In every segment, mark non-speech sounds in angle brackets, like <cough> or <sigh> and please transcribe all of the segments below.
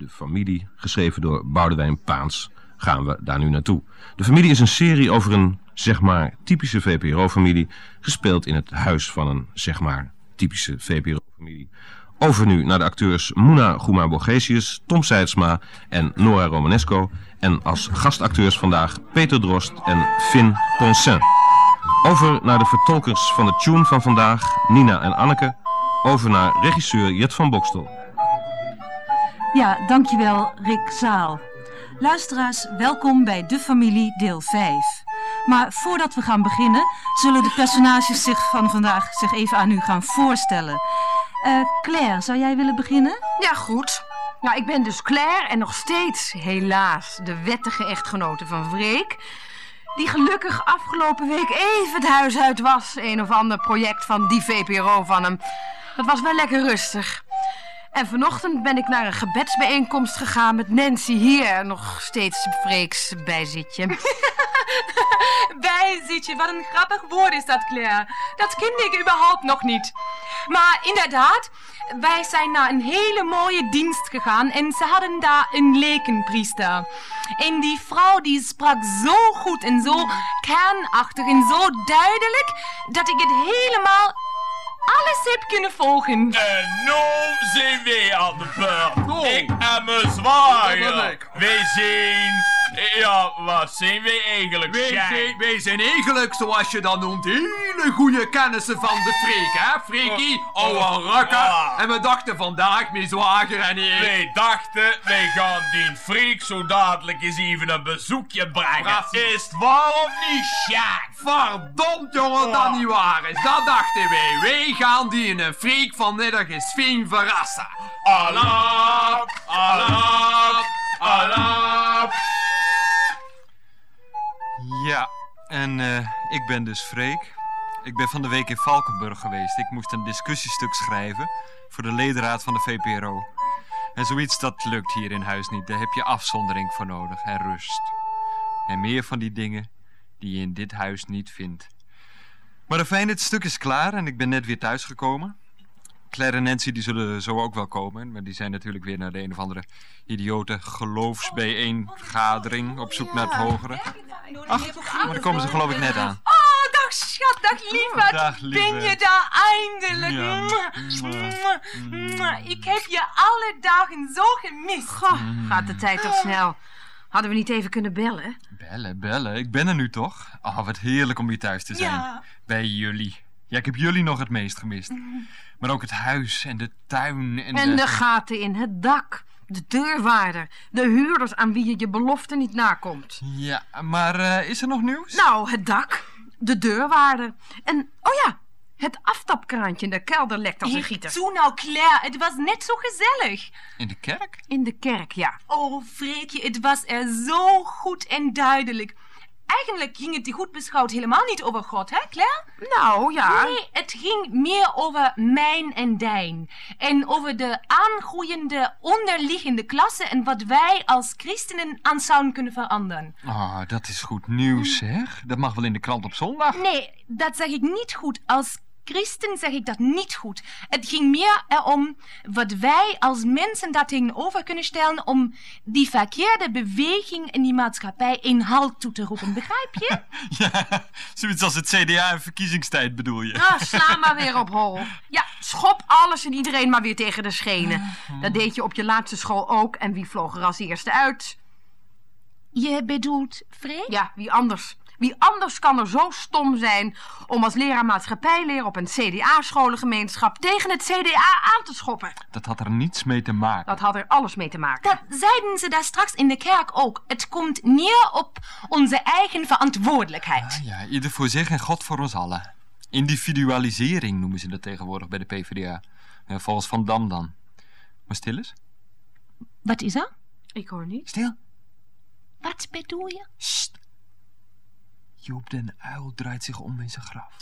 De familie, geschreven door Boudewijn Paans, gaan we daar nu naartoe. De familie is een serie over een, zeg maar, typische VPRO-familie... gespeeld in het huis van een, zeg maar, typische VPRO-familie. Over nu naar de acteurs Moena Gouma Borgesius, Tom Seidsma en Nora Romanesco... en als gastacteurs vandaag Peter Drost en Finn Poncin. Over naar de vertolkers van de tune van vandaag, Nina en Anneke. Over naar regisseur Jet van Bokstel. Ja, dankjewel Rick Zaal. Luisteraars, welkom bij De Familie deel 5. Maar voordat we gaan beginnen, zullen de personages zich van vandaag zich even aan u gaan voorstellen. Eh, Claire, zou jij willen beginnen? Ja, goed. Ja, ik ben dus Claire en nog steeds, helaas, de wettige echtgenote van Vreek. Die gelukkig afgelopen week even het huis uit was. Een of ander project van die VPRO van hem. Dat was wel lekker rustig. En vanochtend ben ik naar een gebedsbijeenkomst gegaan met Nancy hier. Nog steeds Freeks bijzitje. <laughs> Bijzitje, wat een grappig woord is dat, Claire. Dat kende ik überhaupt nog niet. Maar inderdaad, wij zijn naar een hele mooie dienst gegaan en ze hadden daar een lekenpriester. En die vrouw die sprak zo goed en zo kernachtig en zo duidelijk dat ik het helemaal heb kunnen volgen. En nu zijn wij aan de beurt. Ik en mijn zwager. Wij zijn... Ja, wat zijn wij eigenlijk, Wij zijn, wij zijn eigenlijk, zoals je dat noemt, hele goede kennissen van de Freek, hè, Freekie? Oude rakker. Ja. En we dachten vandaag, mijn zwager en ik... Wij dachten, wij gaan die freak zo dadelijk eens even een bezoekje brengen. Precies. Is het waar of niet, Sjaak? Verdomd, jongen, dat Oh. niet waar is. Dat dachten wij. Wij gaan die in een Freek vanmiddag eens fijn verrassen. Allah, Allah, Allah. Ja, en eh, ik ben dus Freek. Ik ben van de week in Valkenburg geweest. Ik moest een discussiestuk schrijven voor de ledenraad van de VPRO. En zoiets dat lukt hier in huis niet. Daar heb je afzondering voor nodig en rust. En meer van die dingen die je in dit huis niet vindt. Maar de fijn, het stuk is klaar en ik ben net weer thuisgekomen. Claire en Nancy die zullen zo ook wel komen. Maar die zijn natuurlijk weer naar de een of andere idiote geloofsbijeenvergadering op zoek naar het hogere. Ach, maar daar komen ze geloof ik net aan. Oh, dag schat, dag lieverd. Dag, lieverd. Ben je daar eindelijk? Ja. Ik heb je alle dagen zo gemist. Goh, gaat de tijd toch snel. Hadden we niet even kunnen bellen? Bellen, bellen. Ik ben er nu toch? Oh, wat heerlijk om hier thuis te zijn. Ja. Bij jullie. Ja, ik heb jullie nog het meest gemist. Maar ook het huis en de tuin en, En de gaten in het dak. De deurwaarder. De huurders aan wie je je belofte niet nakomt. Ja, maar eh, is er nog nieuws? Nou, het dak. De deurwaarder. En, oh ja, het aftapkraantje in de kelder lekt als een gieter. Toe nou, Claire, het was net zo gezellig. In de kerk? In de kerk, ja. Oh, Freekje, het was er zo goed en duidelijk. Eigenlijk ging het goed beschouwd helemaal niet over God, hè, Claire? Nou, ja. Nee, het ging meer over mijn en dijn. En over de aangroeiende onderliggende klasse en wat wij als christenen aan zouden kunnen veranderen. Oh, dat is goed nieuws, zeg. Dat mag wel in de krant op zondag. Nee, dat zeg ik niet goed. Als christen zeg ik dat niet goed. Het ging meer erom wat wij als mensen daar tegenover kunnen stellen om die verkeerde beweging in die maatschappij een halt toe te roepen. Begrijp je? <laughs> Ja, zoiets als het CDA in verkiezingstijd bedoel je. Ah, sla maar weer op hol. Ja, schop alles en iedereen maar weer tegen de schenen. Dat deed je op je laatste school ook. En wie vloog er als eerste uit? Je bedoelt Freek? Ja, wie anders? Wie anders kan er zo stom zijn om als leraar maatschappijleer op een CDA-scholengemeenschap tegen het CDA aan te schoppen? Dat had er niets mee te maken. Dat had er alles mee te maken. Dat zeiden ze daar straks in de kerk ook. Het komt neer op onze eigen verantwoordelijkheid. Ah, ja, ieder voor zich en God voor ons allen. Individualisering noemen ze dat tegenwoordig bij de PvdA. Ja, volgens Van Dam dan. Maar stil eens. Wat is er? Ik hoor niet. Stil. Wat bedoel je? Sst. Joop den Uil draait zich om in zijn graf.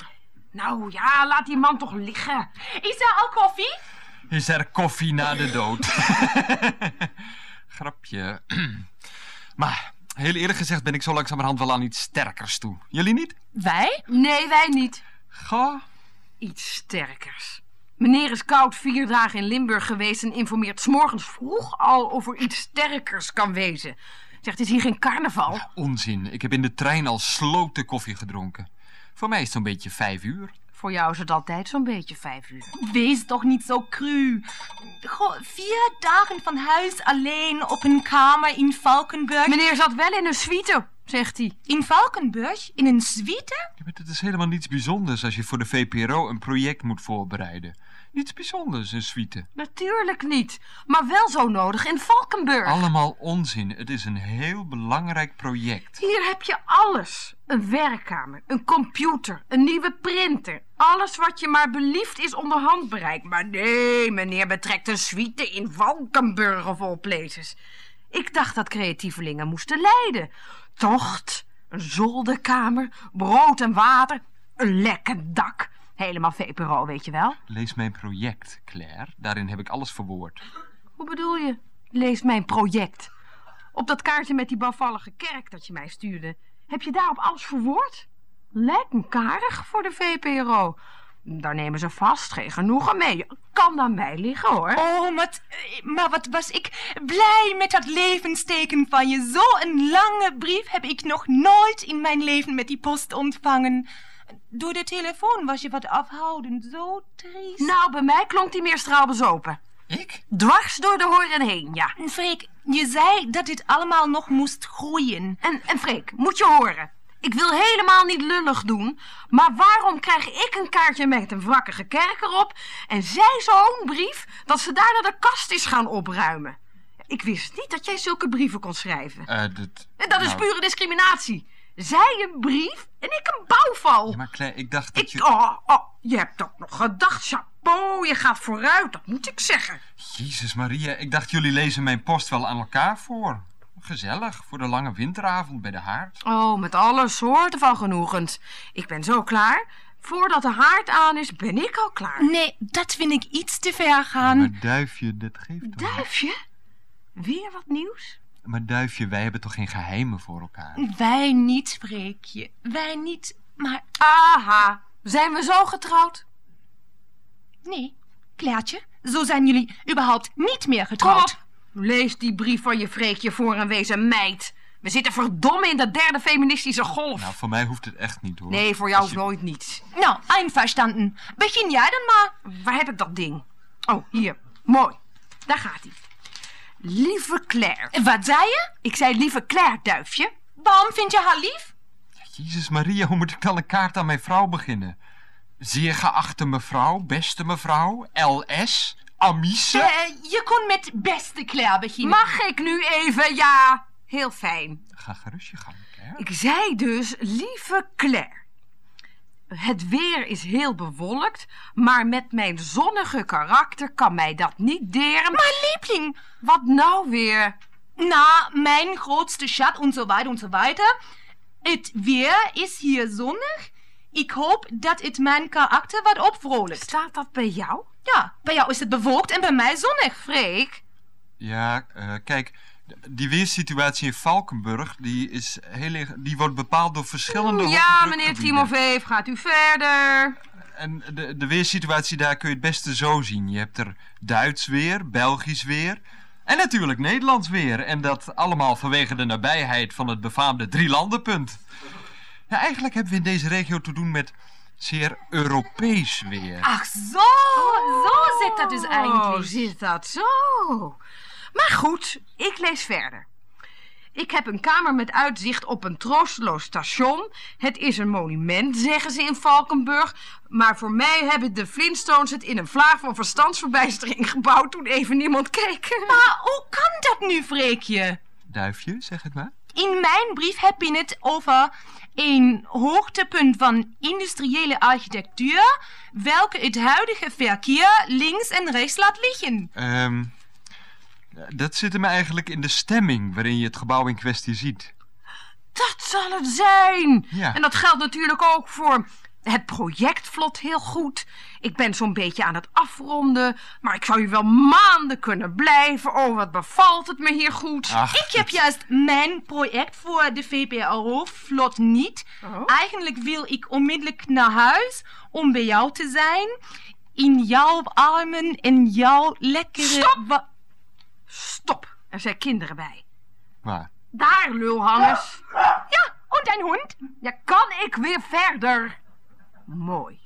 Nou ja, laat die man toch liggen. Is er al koffie? Is er koffie na de dood? <laughs> Grapje. <clears throat> maar heel eerlijk gezegd ben ik zo langzamerhand wel aan iets sterkers toe. Jullie niet? Wij? Nee, wij niet. Ga. Iets sterkers. Meneer is koud vier dagen in Limburg geweest en informeert 's morgens vroeg al of er iets sterkers kan wezen. Zegt, het is hier geen carnaval. Onzin. Ik heb in de trein al sloten koffie gedronken. Voor mij is het zo'n beetje vijf uur. Voor jou is het altijd zo'n beetje vijf uur. Wees toch niet zo cru. Goh, vier dagen van huis alleen op een kamer in Valkenburg. Meneer zat wel in een suite, zegt hij. In Valkenburg? In een suite? Ja, maar is helemaal niets bijzonders als je voor de VPRO een project moet voorbereiden. Niets bijzonders, een suite. Natuurlijk niet, maar wel zo nodig in Valkenburg. Allemaal onzin. Het is een heel belangrijk project. Hier heb je alles. Een werkkamer, een computer, een nieuwe printer. Alles wat je maar belieft is onder handbereik. Maar nee, meneer betrekt een suite in Valkenburg of all places. Ik dacht dat creatievelingen moesten leiden. Tocht, een zolderkamer, brood en water, een lekker dak. Helemaal VPRO, weet je wel. Lees mijn project, Claire. Daarin heb ik alles verwoord. Hoe bedoel je? Lees mijn project. Op dat kaartje met die bouwvallige kerk dat je mij stuurde. Heb je daarop alles verwoord? Lijkt me karig voor de VPRO. Daar nemen ze vast geen genoegen mee. Kan aan mij liggen, hoor. Oh, maar, maar wat was ik blij met dat levensteken van je. Zo'n lange brief heb ik nog nooit in mijn leven met die post ontvangen. Door de telefoon was je wat afhoudend, zo triest. Nou, bij mij klonk die meer straalbezopen. Ik? Dwars door de horen heen, ja. Freek, je zei dat dit allemaal nog moest groeien. En, en Freek, moet je horen. Ik wil helemaal niet lullig doen, maar waarom krijg ik een kaartje met een wrakkige kerk erop en zij zo'n brief dat ze daarna de kast is gaan opruimen? Ik wist niet dat jij zulke brieven kon schrijven. Eh, dat... En dat is nou, pure discriminatie. Zij een brief en ik een bouwval. Ja, maar Claire, ik dacht dat Ik, je... oh, oh, je hebt ook nog gedacht, chapeau, je gaat vooruit, dat moet ik zeggen. Jezus Maria, ik dacht jullie lezen mijn post wel aan elkaar voor. Gezellig, voor de lange winteravond bij de haard. Oh, met alle soorten van genoegens. Ik ben zo klaar. Voordat de haard aan is, ben ik al klaar. Nee, dat vind ik iets te ver gaan. Maar Duifje, dat geeft toch... Duifje? Weer wat nieuws? Maar Duifje, wij hebben toch geen geheimen voor elkaar? Wij niet, Freekje. Wij niet, maar Aha, zijn we zo getrouwd? nee. Klaartje, zo zijn jullie überhaupt niet meer Kom getrouwd. op, lees die brief van je Freekje voor en wees een meid. We zitten verdomme in de derde feministische golf. Nou, voor mij hoeft het echt niet, hoor. nee, voor jou Als je- nooit niet. Nou, einverstanden. Begin jij dan maar. Waar heb ik dat ding? Oh, hier. Mooi. Daar gaat hij. Lieve Claire. Wat zei je? Ik zei lieve Claire, duifje. Waarom vind je haar lief? Jezus Maria, hoe moet ik dan een kaart aan mijn vrouw beginnen? Zeer geachte mevrouw, beste mevrouw, LS, Amice. Eh, je kon met beste Claire beginnen. Mag ik nu even? Ja, heel fijn. Ga gerust je gang, hè? Ik zei dus, lieve Claire. Het weer is heel bewolkt, maar met mijn zonnige karakter kan mij dat niet deren. Maar liebling, Wat nou weer? na, mijn grootste schat en zo weiter en zo weiter. Het weer is hier zonnig. Ik hoop dat het mijn karakter wat opvrolijkt. Staat dat bij jou? Ja, bij jou is het bewolkt en bij mij zonnig. Freek? Ja, eh, kijk, die weersituatie in Valkenburg, die, is heel, die wordt bepaald door verschillende Ja, meneer. Timofeef, gaat u verder. En de, de weersituatie daar kun je het beste zo zien. Je hebt er Duits weer, Belgisch weer en natuurlijk Nederlands weer. En dat allemaal vanwege de nabijheid van het befaamde drielandenpunt. Ja, eigenlijk hebben we in deze regio te doen met zeer Europees weer. Ach zo, zo zit dat dus Oh, eigenlijk. zit dat zo? Maar goed, ik lees verder. Ik heb een kamer met uitzicht op een troosteloos station. Het is een monument, zeggen ze in Valkenburg. Maar voor mij hebben de Flintstones het in een vlaag van verstandsverbijstering gebouwd toen even niemand keek. Maar hoe kan dat nu, Freekje? Duifje, zeg het maar. In mijn brief heb je het over een hoogtepunt van industriële architectuur, welke het huidige verkeer links en rechts laat liggen. Ehm, dat zit hem eigenlijk in de stemming waarin je het gebouw in kwestie ziet. Dat zal het zijn. Ja. En dat geldt natuurlijk ook voor het project vlot heel goed. Ik ben zo'n beetje aan het afronden, maar ik zou hier wel maanden kunnen blijven. Oh, wat bevalt het me hier goed. Ach, Ik heb juist mijn project voor de VPRO vlot niet. Oh. Eigenlijk wil ik onmiddellijk naar huis om bij jou te zijn. in jouw armen en jouw lekkere... Stop, er zijn kinderen bij. Waar? Daar, lulhangers. Ja, en een hond? Ja, kan ik weer verder? Mooi.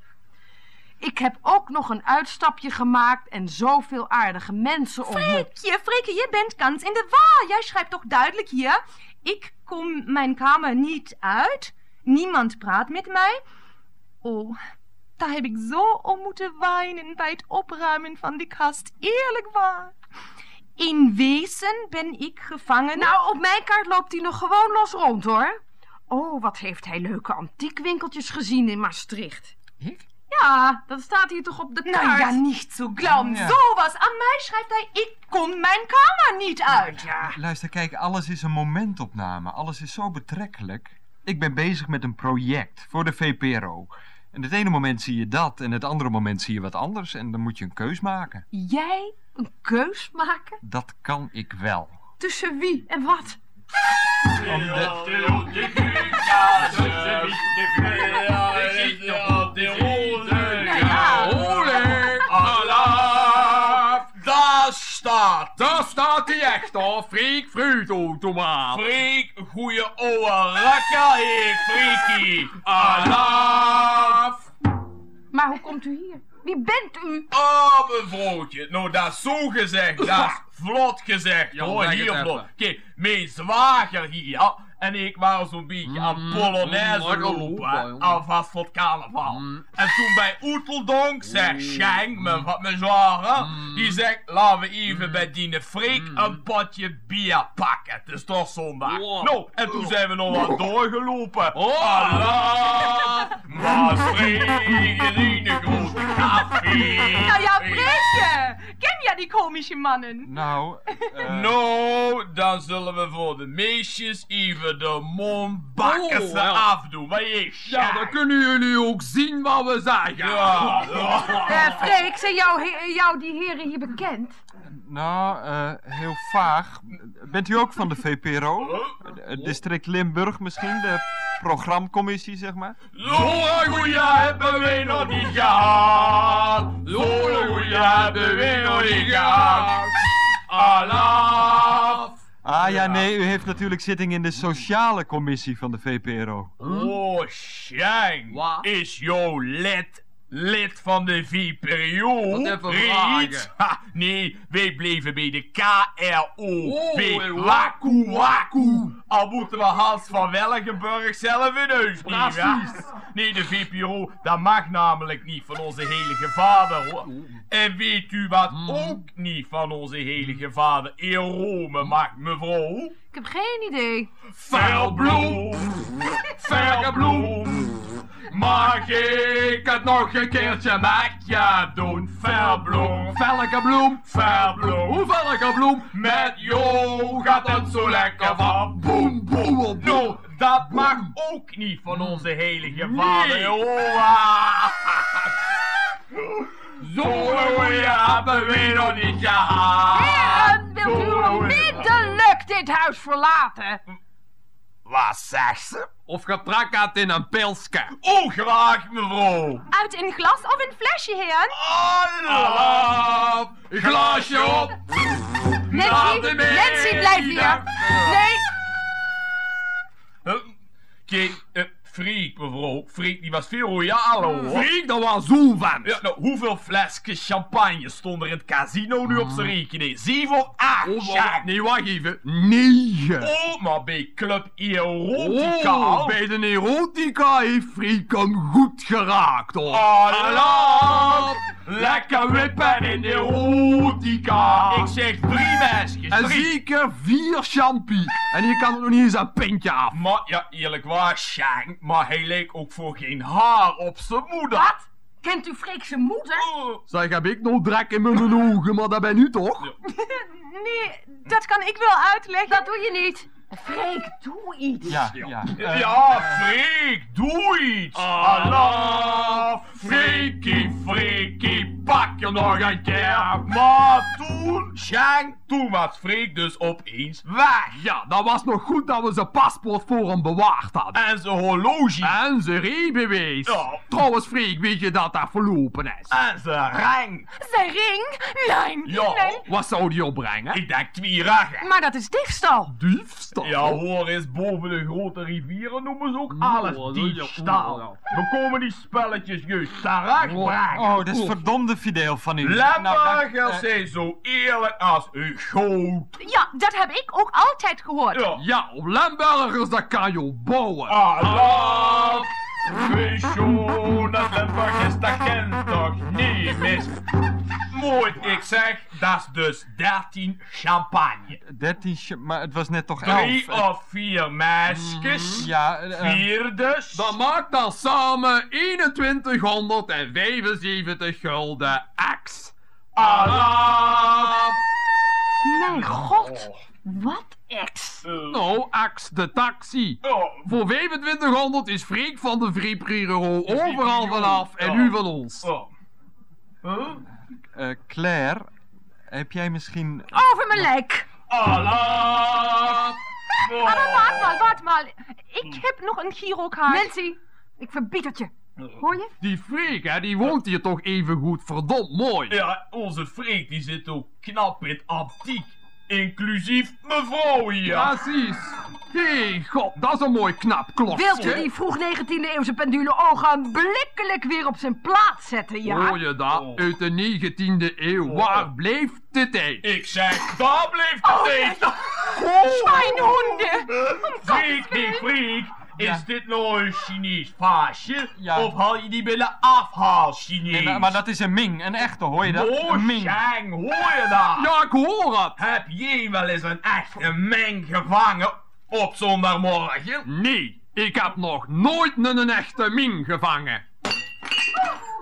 Ik heb ook nog een uitstapje gemaakt en zoveel aardige mensen ontmoet. Freekje, Freekje, je bent kans in de war. Jij schrijft toch duidelijk hier... Ik kom mijn kamer niet uit. Niemand praat met mij. Oh, daar heb ik zo om moeten weinen bij het opruimen van die kast. Eerlijk waar. In wezen ben ik gevangen. Nou, op mijn kaart loopt hij nog gewoon los rond, hoor. Oh, wat heeft hij leuke antiekwinkeltjes gezien in Maastricht. Ik? Ja, dat staat hier toch op de kaart. Nou ja, niet zo glauben. Ja. Sowas. Aan mij schrijft hij, ik kom mijn kamer niet uit. Ja, Luister, kijk, alles is een momentopname. Alles is zo betrekkelijk. Ik ben bezig met een project voor de VPRO. En het ene moment zie je dat en het andere moment zie je wat anders. En dan moet je een keus maken. jij een keus maken? Dat kan ik wel. Tussen wie en wat? Daar staat. Daar staat hij echt hoor, Freek fruitautomaat. Freek, goeie ouwe rakker heeft Freekie. Alaf. Maar hoe komt u hier? Wie bent u? Oh, mevrouwtje. Nou, dat is zo gezegd. Dat is vlot gezegd. Ja, hoor, hier vlot. Kijk, mijn zwager hier en ik waren zo'n beetje aan Mm, Polonaise mm, lopen. Alvast voor het carnaval. Mm. En toen bij Oeteldonk zegt Schenk, mijn, mijn zwager, die zegt, laten we even bij die Freek een potje bier pakken. Het is toch zondag. Wow. Nou, en toen zijn we nog wat doorgelopen. Oh. Allah, Maastricht is <laughs> een grote café. Nou ja, Freekje. Ken jij die komische mannen? Nou, <laughs> eh, Nou, dan zullen we voor de meisjes even de mondbakken Oh, ja. afdoen. Maar je Ja, dan kunnen jullie ook zien wat we zeggen. Ja, <laughs> ja. Eh, Freek, zijn jou, he- jou die heren hier bekend? nou eh, heel vaag. Bent u ook van de VPRO? Het district Limburg misschien? De programcommissie, zeg maar? Goeie hebben we nog niet gehad. Goeie hebben we nog niet gehad. Allah. Ah ja, nee, u heeft natuurlijk zitting in de sociale commissie van de VPRO. Oh, Shang. Is jouw lid lid van de VPRO? Wat even Reeds? vragen. Ha, nee, wij bleven bij de KRO. Oh, bij Waku Waku. Al moeten we Hans van Welgenburg zelf in huis? Precies. Nee, de VPRO, dat mag namelijk niet van onze heilige vader, hoor. En weet u wat Hmm. ook niet van onze heilige vader in Rome mag, mevrouw? Ik heb geen idee. Vuilbloem, vergebloem. Mag ik het nog een keertje met je doen? Vuilbloem, Welke bloem? vuilbloem. Hoe welke bloem? Met jou gaat het zo lekker van boem boem. Nou, dat mag ook niet van onze heilige vader. Oh, ah. <laughs> Zo'n goeie hebben we nog niet gehad. Heren, wilt u onmiddellijk dit huis verlaten? Zegt ze? Of getrakkerd in een pilske? Oh, graag, mevrouw. Uit een glas of een flesje, heren? Allah, glaasje op. Nancy, Nancy, blijf hier. Nee, Huh? Kijk, eh, Freek, mevrouw. Freek, die was veel royaler, hoor. Freek, dat was zo'n van. Ja, nou, hoeveel flesjes champagne stonden er in het casino nu op zijn rekening? Zeven of acht, Oh, wacht, nee, wacht even. Negen. Oh, maar bij Club Erotica. Oh, bij de erotica heeft Freek hem goed geraakt, hoor. Allah, lekker wippen in de erotica. Ik zeg drie meisjes, En drie. zeker vier champie. En je kan er nog niet eens een pintje af. Maar ja, eerlijk waar, Shank, maar hij leek ook voor geen haar op zijn moeder. wat? Kent u Freek zijn moeder? Oh, Zeg, heb ik nog drek in mijn ogen, maar dat ben u toch? <laughs> Nee, dat kan ik wel uitleggen. Dat doe je niet. Freek, doe iets. Ja, ja. Eh, Ja, Freek, doe iets! Allah, Freekie, Freekie, pak je nog een keer! Maar toen, Shank, toen was Freek dus opeens weg. Ja, dat was nog goed dat we zijn paspoort voor hem bewaard hadden. En zijn horloge. En zijn rijbewijs. Ja. Trouwens, Freek, weet je dat dat verlopen is? En zijn ring. Zijn ring? Nee, Ja, nee. Wat zou die opbrengen? ik denk twee raggen. Maar dat is diefstal. Diefstal? Ja hoor, is boven de grote rivieren noemen ze ook alles is- diefstal. We komen die spelletjes juist terecht. Oh, dat is verdomde fideel van u. Dank- eh, zijn zo eerlijk als u goud. Ja, dat heb ik ook altijd gehoord. Ja. Ja, op Lembergers, dat kan je bouwen. Allah, visioen, dat Lemburgers, dat kent toch niet mis. Ik zeg, dat is dus 13 champagne. 13, sh- maar het was net toch 11. Drie of vier meisjes. Ja, eh, eh, Vier dus. Dat maakt dan samen 2175 gulden ex. Allah. Mijn god, wat ex. Nou, ex de taxi. Oh, Voor 2500 is Freek van de Vriepriro overal vanaf en u van ons. oh. Huh? Eh, Claire, heb jij misschien... Over mijn lijk. Allah. Oh. Maar wacht mal, wacht mal. Ik heb nog een girokaart. Nancy, ik verbied het je. Hoor je? Die Freek, hè, die woont hier toch even goed verdomd mooi. Ja, onze Freek die zit ook knap in het antiek. Inclusief mevrouw hier. Precies. Hé, hey, god, dat is een mooi knap klokje. Wilt u die vroeg 19e eeuwse pendule ogenblikkelijk weer op zijn plaats zetten, ja? Hoor je dat? Oh. Uit de 19e eeuw. Waar bleef de tijd? Ik zeg, daar bleef de tijd. Schweinhunde. Freek, nee, Is dit nou een Chinees vaasje? Ja. Of haal je die billen afhaal Chinees? Nee, maar, maar dat is een Ming, een echte, hoor je dat? Oh, een Ming. Shang, hoor je dat? Ja, ik hoor het. Heb jij wel eens een echte meng gevangen op zondagmorgen? Nee, ik heb nog nooit een echte Ming gevangen.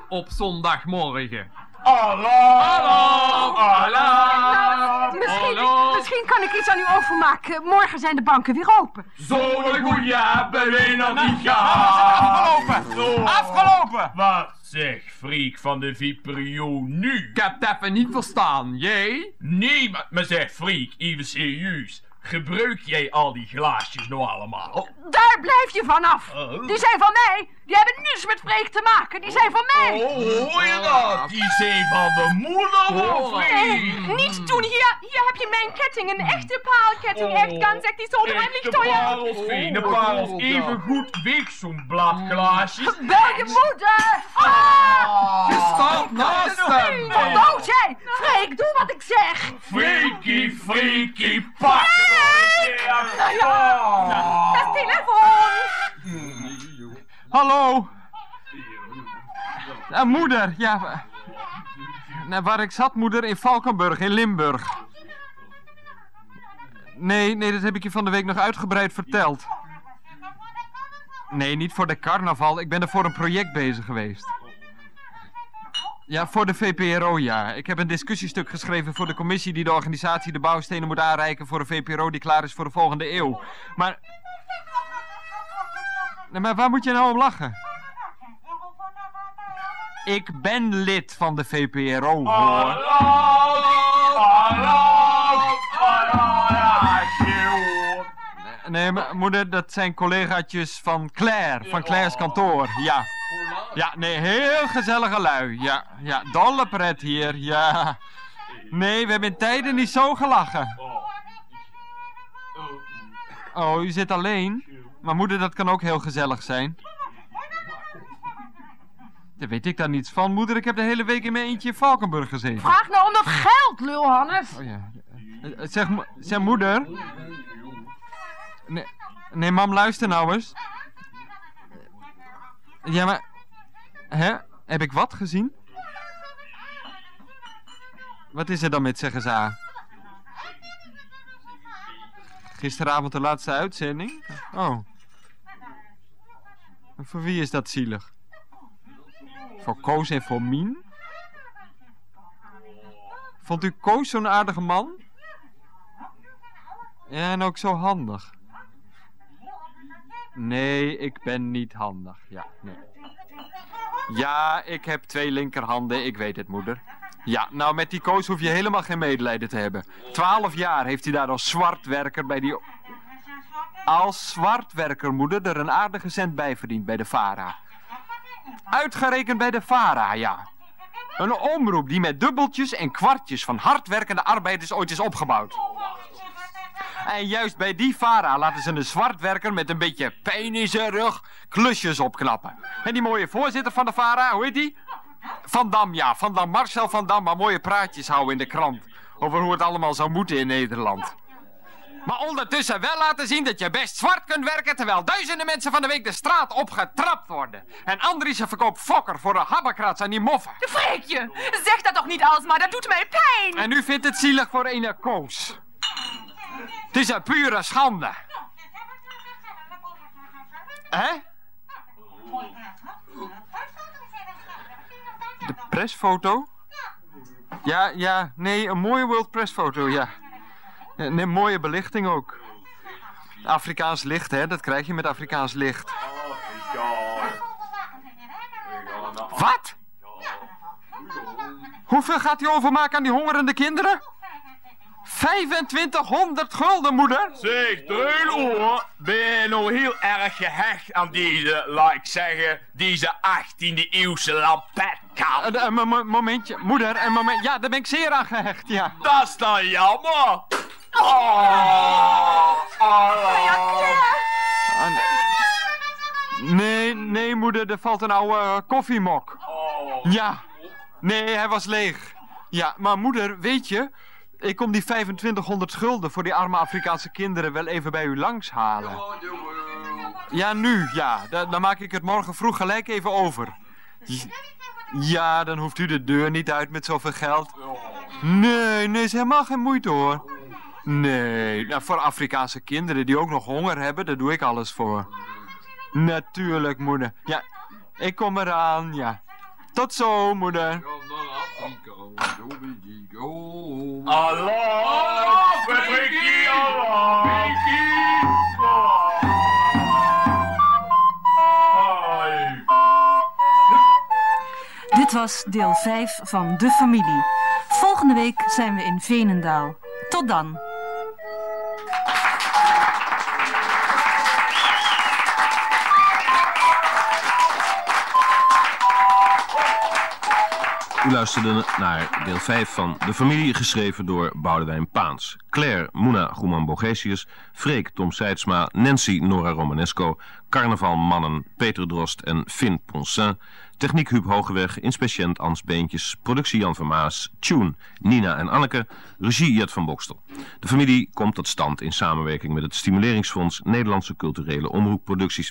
Op zondagmorgen. Allah! Allah! Allah! Misschien, Hallo? misschien kan ik iets aan u overmaken. Morgen zijn de banken weer open. Zo'n goeie hebben we nog niet gehad. Afgelopen! Afgelopen! Wat zeg, freak van de Viprio nu? Ik heb het even niet verstaan. Jij? Nee, maar, maar zeg, freak, even serieus. Gebruik jij al die glaasjes nou allemaal? Daar blijf je vanaf. Oh. Die zijn van mij. Die hebben niets met Freek te maken. Die zijn van mij. Oh, hoor je dat? Die zijn van de moeder van Oh. freak. Niet doen, hier, hier heb je mijn ketting. Een echte paalketting. Oh. Echt ganz echt, die is onheimlich Echte teuer. parels, fijne parels. Oh, Even goed weeg zo'n bladglaasjes. Bel je moeder. Ah! Je staat naast hem. Verdood jij. Freek, doe wat ik zeg. Freaky, freaky, pak! Dat telefoon. Hallo! Eh, moeder, ja. Nou, waar ik zat, moeder, in Valkenburg, in Limburg. Nee, nee, dat heb ik je van de week nog uitgebreid verteld. Nee, niet voor de carnaval. Ik ben er voor een project bezig geweest. Ja, voor de VPRO, ja. Ik heb een discussiestuk geschreven voor de commissie die de organisatie de bouwstenen moet aanreiken voor een VPRO die klaar is voor de volgende eeuw. Maar... Nee, maar waar moet je nou om lachen? Ik ben lid van de VPRO, hoor. Nee, maar moeder, dat zijn collegaatjes van Claire, van Claire's kantoor, ja. Ja, nee, heel gezellige lui, ja. Ja, dolle pret hier, ja. Nee, we hebben in tijden niet zo gelachen. Oh, u zit alleen? Maar moeder, dat kan ook heel gezellig zijn. Daar weet ik daar niets van. Moeder, ik heb de hele week in mijn eentje in Valkenburg gezeten. Vraag nou om dat geld, lul Hannes. Oh ja. Eh, eh, Zeg, zeg moeder. Nee, nee, mam, luister nou eens. Ja, maar... Hè? Heb ik wat gezien? Wat is er dan met zeggen ze? Gisteravond de laatste uitzending? Oh. Voor wie is dat zielig? Voor Koos en voor Mien? Vond u Koos zo'n aardige man? Ja, en ook zo handig. Nee, ik ben niet handig. Ja, nee. Ja, ik heb twee linkerhanden, ik weet het, moeder. Ja, nou met die Koos hoef je helemaal geen medelijden te hebben. Twaalf jaar heeft hij daar als zwartwerker bij die... Als zwartwerker, moeder, er een aardige cent bij verdiend bij de VARA. Uitgerekend bij de VARA, ja. Een omroep die met dubbeltjes en kwartjes van hardwerkende arbeiders ooit is opgebouwd. En juist bij die VARA laten ze een zwartwerker met een beetje pijn in zijn rug klusjes opknappen. En die mooie voorzitter van de VARA, hoe heet die? Van Dam, ja, Van Dam, Marcel van Dam, maar mooie praatjes houden in de krant. Over hoe het allemaal zou moeten in Nederland. Maar ondertussen wel laten zien dat je best zwart kunt werken... terwijl duizenden mensen van de week de straat opgetrapt worden. En Andriessen verkoopt fokker voor een habbekrats aan die moffen. Freekje, zeg dat toch niet alsmaar, dat doet mij pijn. En u vindt het zielig voor een koos. Het is een pure schande. Hè? De persfoto? Ja, ja, nee, een mooie World Press foto, ja. Een, een mooie belichting ook. Afrikaans licht, hè, dat krijg je met Afrikaans licht. Wat? Hoeveel gaat hij overmaken aan die hongerende kinderen? 2500 gulden, moeder? Zeg, Dreuloor, ben je nou heel erg gehecht aan deze, laat ik zeggen, deze 18e eeuwse lampetkant? Eh, mo- momentje, moeder, een moment. Ja, daar ben ik zeer aan gehecht, ja. Dat is dan jammer. Oh, oh. Ah, nee. Nee, nee, moeder, er valt een oude eh, koffiemok. Ja, nee, hij was leeg. Ja, maar moeder, weet je, ik kom die 2500 gulden voor die arme Afrikaanse kinderen wel even bij u langs halen. Ja, nu, ja. Da- Dan maak ik het morgen vroeg gelijk even over. Ja, dan hoeft u de deur niet uit met zoveel geld. Nee, nee, is helemaal geen moeite hoor. Nee, nou, voor Afrikaanse kinderen die ook nog honger hebben, daar doe ik alles voor. Natuurlijk, moeder. Ja, ik kom eraan, ja. Tot zo, moeder. Allah, Frikkie, Allah. Dit was deel 5 van De Familie. Volgende week zijn we in Venendaal. Tot dan. U luisterde naar deel 5 van De Familie, geschreven door Boudewijn Paans. Claire Moena Goeman Bogesius, Freek Tom Seidsma, Nancy Nora Romanesco, Carnaval Mannen Peter Drost en Finn Ponsin, Techniek Huub Hogeweg, Inspeciënt Ans Beentjes, Productie Jan van Maas, Tune Nina en Anneke, Regie Jet van Bokstel. De familie komt tot stand in samenwerking met het Stimuleringsfonds Nederlandse Culturele Omroepproducties.